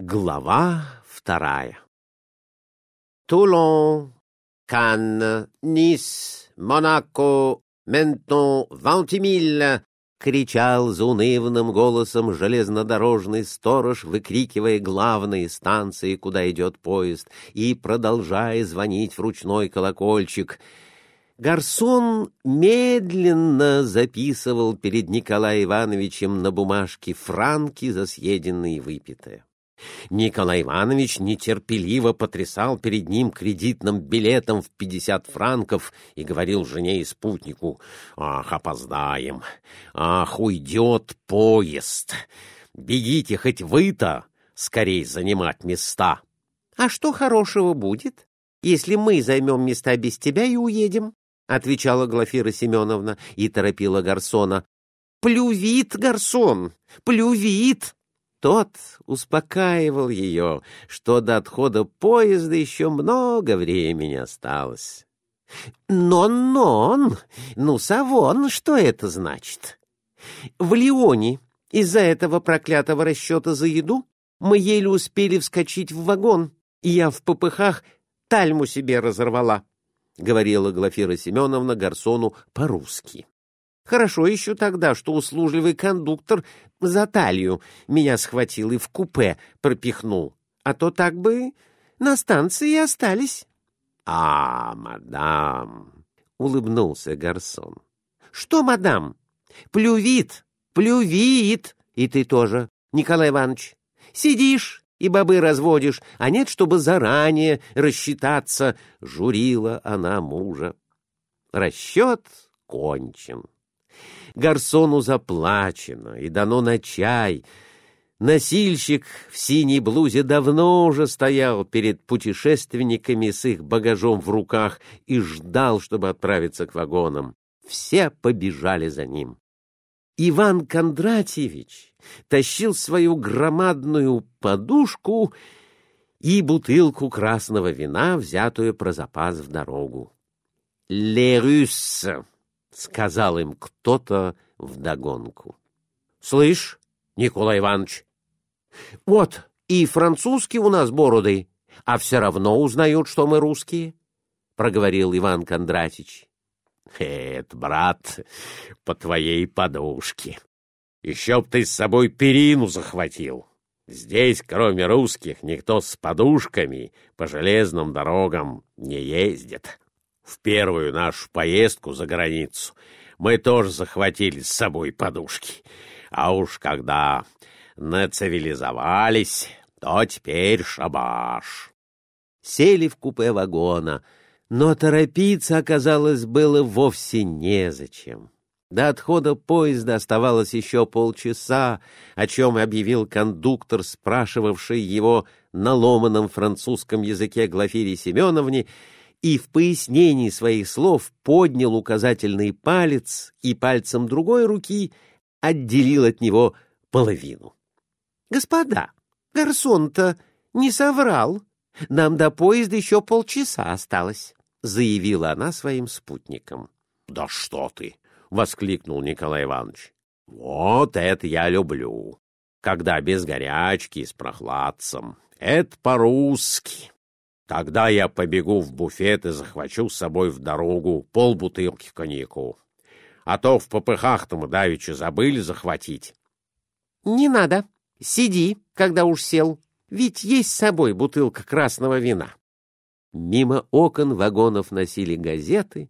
Глава вторая Тулон, Канн, Нис, Монако, Ментон, Вантимиль! — кричал заунывным голосом железнодорожный сторож, выкрикивая главные станции, куда идет поезд, и продолжая звонить в ручной колокольчик. Гарсон медленно записывал перед Николаем Ивановичем на бумажке франки за съеденное и выпитое. Николай Иванович нетерпеливо потрясал перед ним кредитным билетом в пятьдесят франков и говорил жене и спутнику, «Ах, опоздаем! Ах, уйдет поезд! Бегите хоть вы-то скорей занимать места!» «А что хорошего будет, если мы займем места без тебя и уедем?» — отвечала Глафира Семеновна и торопила Гарсона. «Плювит, Гарсон, плювит!» Тот успокаивал ее, что до отхода поезда еще много времени осталось. «Нон-нон! Ну, Савон, что это значит? В Лионе из-за этого проклятого расчета за еду мы еле успели вскочить в вагон, и я в попыхах тальму себе разорвала», — говорила Глафира Семеновна Гарсону по-русски. Хорошо еще тогда, что услужливый кондуктор за талию меня схватил и в купе пропихнул, а то так бы на станции и остались. — А, мадам! — улыбнулся Гарсон. — Что, мадам? Плювит, плювит! И ты тоже, Николай Иванович. Сидишь и бобы разводишь, а нет, чтобы заранее рассчитаться, — журила она мужа. Расчет кончен. Гарсону заплачено и дано на чай. Носильщик в синей блузе давно уже стоял перед путешественниками с их багажом в руках и ждал, чтобы отправиться к вагонам. Все побежали за ним. Иван Кондратьевич тащил свою громадную подушку и бутылку красного вина, взятую про запас в дорогу. «Ле Руссе» — сказал им кто-то вдогонку. — Слышь, Николай Иванович, вот и французские у нас бороды, а все равно узнают, что мы русские, — проговорил Иван Кондратич. — Это, брат, по твоей подушке. Еще б ты с собой перину захватил. Здесь, кроме русских, никто с подушками по железным дорогам не ездит. В первую нашу поездку за границу мы тоже захватили с собой подушки. А уж когда нацивилизовались, то теперь шабаш. Сели в купе вагона, но торопиться оказалось было вовсе незачем. До отхода поезда оставалось еще полчаса, о чем объявил кондуктор, спрашивавший его на ломаном французском языке Глафире Семеновне, и в пояснении своих слов поднял указательный палец и пальцем другой руки отделил от него половину. — Господа, гарсон-то не соврал. Нам до поезда еще полчаса осталось, — заявила она своим спутникам. — Да что ты! — воскликнул Николай Иванович. — Вот это я люблю, когда без горячки с прохладцем. Это по-русски. Тогда я побегу в буфет и захвачу с собой в дорогу полбутылки коньяку. А то в попыхах-то мы давеча забыли захватить. — Не надо. Сиди, когда уж сел. Ведь есть с собой бутылка красного вина. Мимо окон вагонов носили газеты,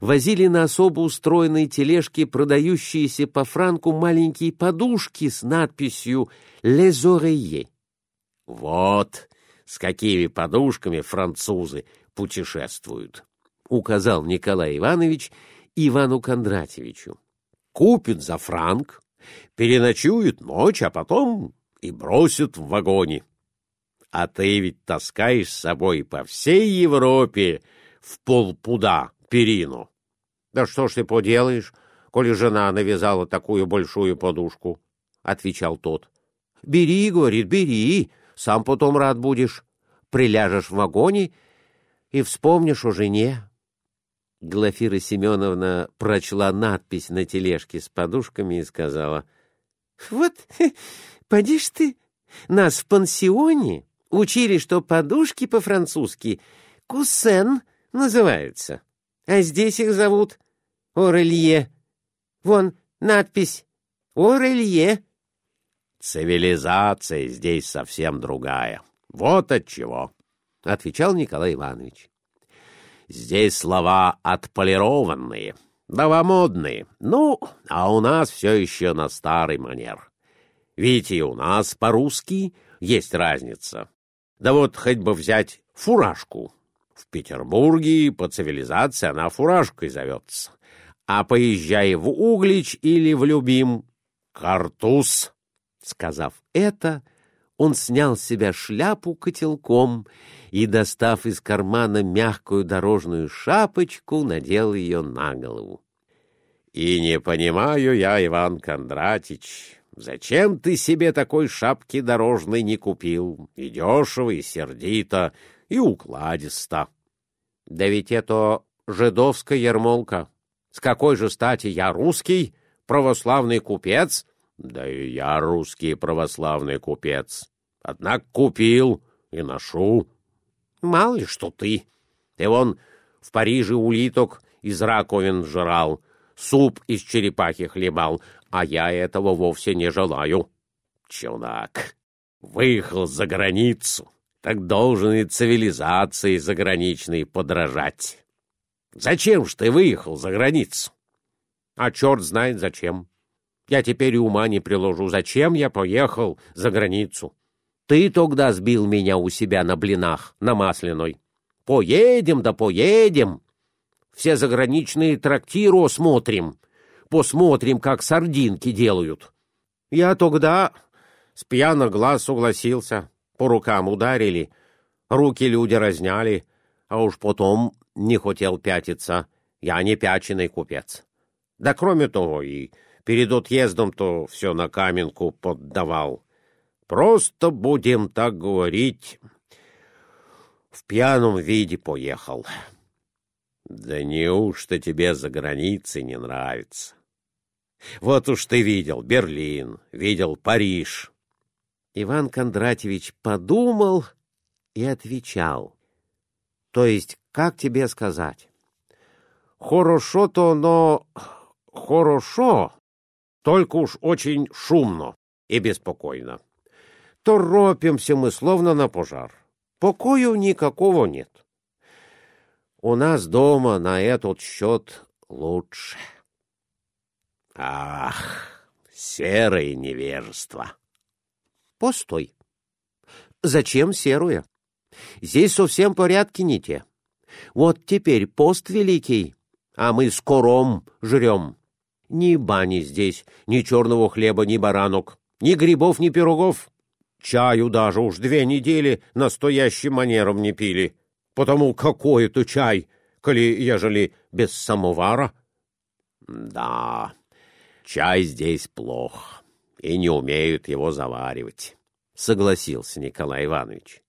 возили на особо устроенной тележке продающиеся по франку маленькие подушки с надписью «Les oreillers». «Вот», с какими подушками французы путешествуют, — указал Николай Иванович Ивану Кондратьевичу. Купят за франк, переночуют ночь, а потом и бросят в вагоне. А ты ведь таскаешь с собой по всей Европе в полпуда перину. — Да что ж ты поделаешь, коли жена навязала такую большую подушку, — отвечал тот. — Бери, — говорит, — бери, сам потом рад будешь. Приляжешь в вагоне и вспомнишь о жене. Глафира Семеновна прочла надпись на тележке с подушками и сказала, — Вот, поди ж ты, Нас в пансионе учили, что подушки по-французски «кусен» называются, а здесь их зовут «орелье». Вон надпись «орелье». Цивилизация здесь совсем другая. Вот от чего, — отвечал Николай Иванович. Здесь слова отполированные, новомодные. Ну, а у нас все еще на старый манер. Видите, у нас по-русски есть разница. Да вот хоть бы взять фуражку. В Петербурге по цивилизации она фуражкой зовется. А поезжай в Углич или в Любим — картуз. Сказав это, он снял с себя шляпу котелком и, достав из кармана мягкую дорожную шапочку, надел ее на голову. — И не понимаю я, Иван Кондратич, зачем ты себе такой шапки дорожной не купил? И дешево, и сердито, и укладисто. — Да ведь это жидовская ермолка. С какой же стати я русский, православный купец — да и я русский православный купец. Однако купил и ношу. Мало ли что ты. Ты вон в Париже улиток из раковин жрал, суп из черепахи хлебал, а я этого вовсе не желаю. Чудак, выехал за границу, так должен и цивилизации заграничной подражать. Зачем ж ты выехал за границу? А черт знает зачем. Я теперь и ума не приложу, зачем я поехал за границу. Ты тогда сбил меня у себя на блинах, на масляной. Поедем да поедем. Все заграничные трактиры осмотрим. Посмотрим, как сардинки делают. Я тогда с пьяно глаз согласился. По рукам ударили, руки люди разняли, а уж потом не хотел пятиться. Я не пяченый купец. Да кроме того и перед отъездом-то все на каменку поддавал. Просто будем так говорить, в пьяном виде поехал. Да неужто тебе за границей не нравится? Вот уж ты видел Берлин, видел Париж. Иван Кондратьевич подумал и отвечал. То есть, как тебе сказать? Хорошо-то, но хорошо, только уж очень шумно и беспокойно. Торопимся мы словно на пожар. Покою никакого нет. У нас дома на этот счет лучше. Ах, серое невежество! Постой. Зачем серое? Здесь совсем порядки не те. Вот теперь пост великий, а мы скором жрем. Ни бани здесь, ни черного хлеба, ни баранок, ни грибов, ни пирогов. Чаю даже уж две недели настоящим манером не пили. Потому какой это чай, коли ежели без самовара? Да, чай здесь плох, и не умеют его заваривать, — согласился Николай Иванович.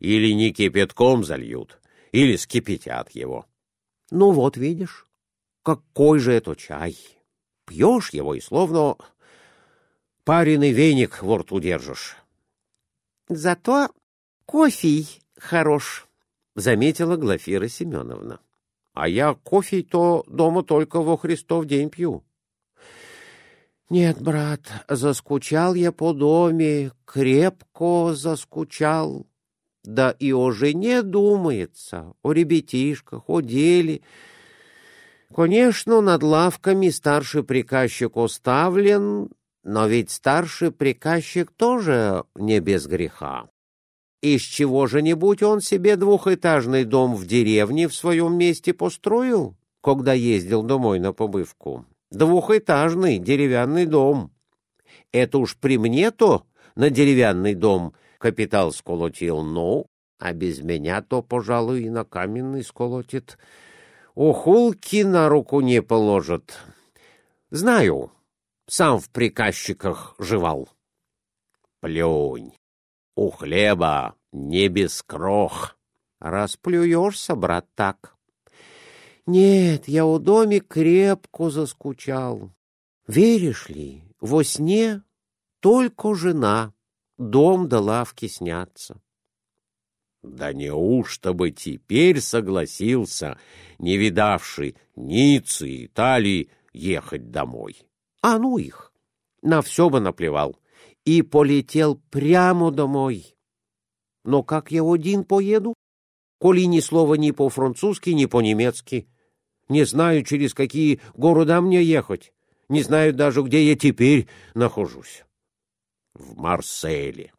Или не кипятком зальют, или скипятят его. Ну вот видишь, какой же это чай! Пьешь его и словно пареный веник во рту держишь. — Зато кофе хорош, — заметила Глафира Семеновна. — А я кофе-то дома только во Христов день пью. — Нет, брат, заскучал я по доме, крепко заскучал. Да и о жене думается, о ребятишках, о деле — Конечно, над лавками старший приказчик уставлен, но ведь старший приказчик тоже не без греха. Из чего же нибудь он себе двухэтажный дом в деревне в своем месте построил, когда ездил домой на побывку? Двухэтажный деревянный дом. Это уж при мне-то на деревянный дом капитал сколотил, ну, а без меня-то, пожалуй, и на каменный сколотит — Ухулки на руку не положат. Знаю, сам в приказчиках жевал. Плюнь. У хлеба не без крох. Расплюешься, брат, так. Нет, я у доме крепко заскучал. Веришь ли, во сне только жена. дом до лавки снятся. Да неужто бы теперь согласился, не видавший Ниццы и Италии, ехать домой? А ну их! На все бы наплевал. И полетел прямо домой. Но как я один поеду? Коли ни слова ни по-французски, ни по-немецки. Не знаю, через какие города мне ехать. Не знаю даже, где я теперь нахожусь. В Марселе.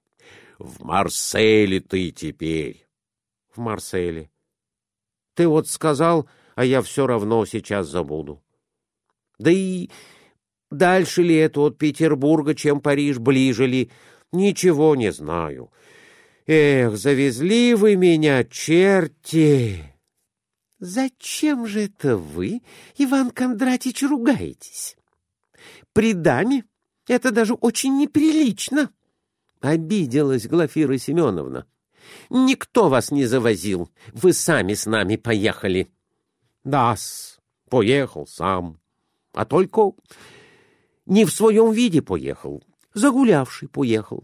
В Марселе ты теперь. В Марселе. Ты вот сказал, а я все равно сейчас забуду. Да и дальше ли это от Петербурга, чем Париж, ближе ли, ничего не знаю. Эх, завезли вы меня, черти! Зачем же это вы, Иван Кондратич, ругаетесь? При даме это даже очень неприлично. Обиделась Глафира Семеновна. Никто вас не завозил, вы сами с нами поехали. Да-с, поехал сам, а только не в своем виде поехал, загулявший поехал.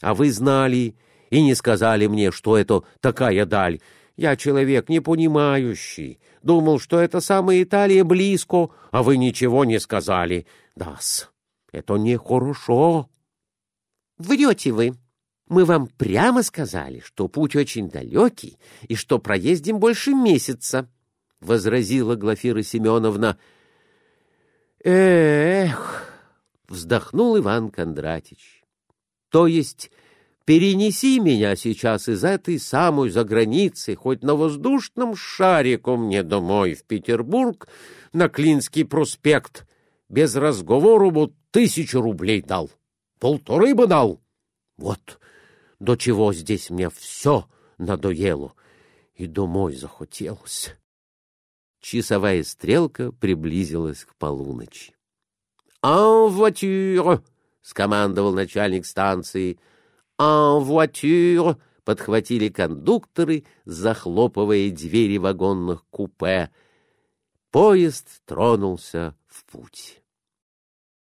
А вы знали и не сказали мне, что это такая даль. Я человек не понимающий, думал, что это самая Италия близко, а вы ничего не сказали. Да-с, это нехорошо. Врете вы. Мы вам прямо сказали, что путь очень далекий и что проездим больше месяца, — возразила Глафира Семеновна. Эх, вздохнул Иван Кондратич. То есть перенеси меня сейчас из этой самой заграницы хоть на воздушном шарику мне домой в Петербург на Клинский проспект. Без разговору бы тысячу рублей дал, полторы бы дал. Вот до чего здесь мне все надоело и домой захотелось. Часовая стрелка приблизилась к полуночи. «En voiture!» — скомандовал начальник станции. «En voiture!» — подхватили кондукторы, захлопывая двери вагонных купе. Поезд тронулся в путь.